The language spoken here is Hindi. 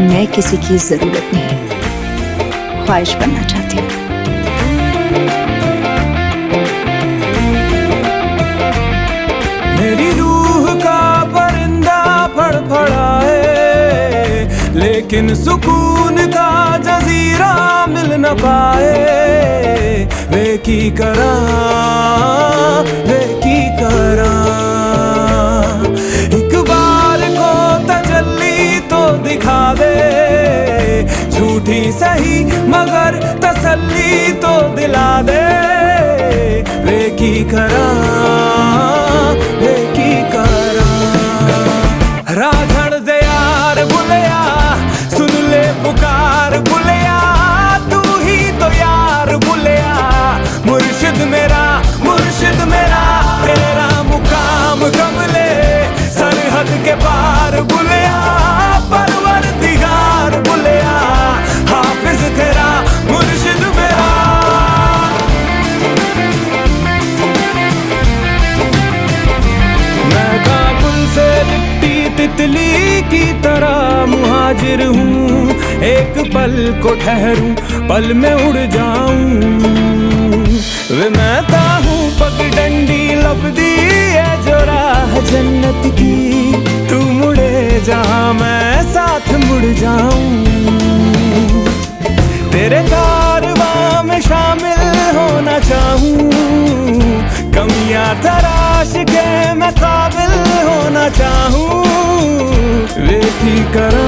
मैं किसी की ज़रूरत नहीं ख्वाहिश बनना चाहती हूँ। मेरी रूह का परिंदा फड़फड़ाए लेकिन सुकून का जजीरा मिल न पाए। वे की करा दे। झूठी सही मगर तसल्ली तो दिला दे। वे की करा तितली की तरह मुहाजिर हूँ। एक पल को ठहरूं, पल में उड़ जाऊँ। वे मैं हूँ पगडंडी लबदी है जो राह जन्नत की। तू मुड़े जहाँ मैं साथ मुड़ जाऊँ। तेरे कारवां में शामिल होना चाहूँ। कमियाँ, तराश के मैं काबिल होना चाहूँ। करा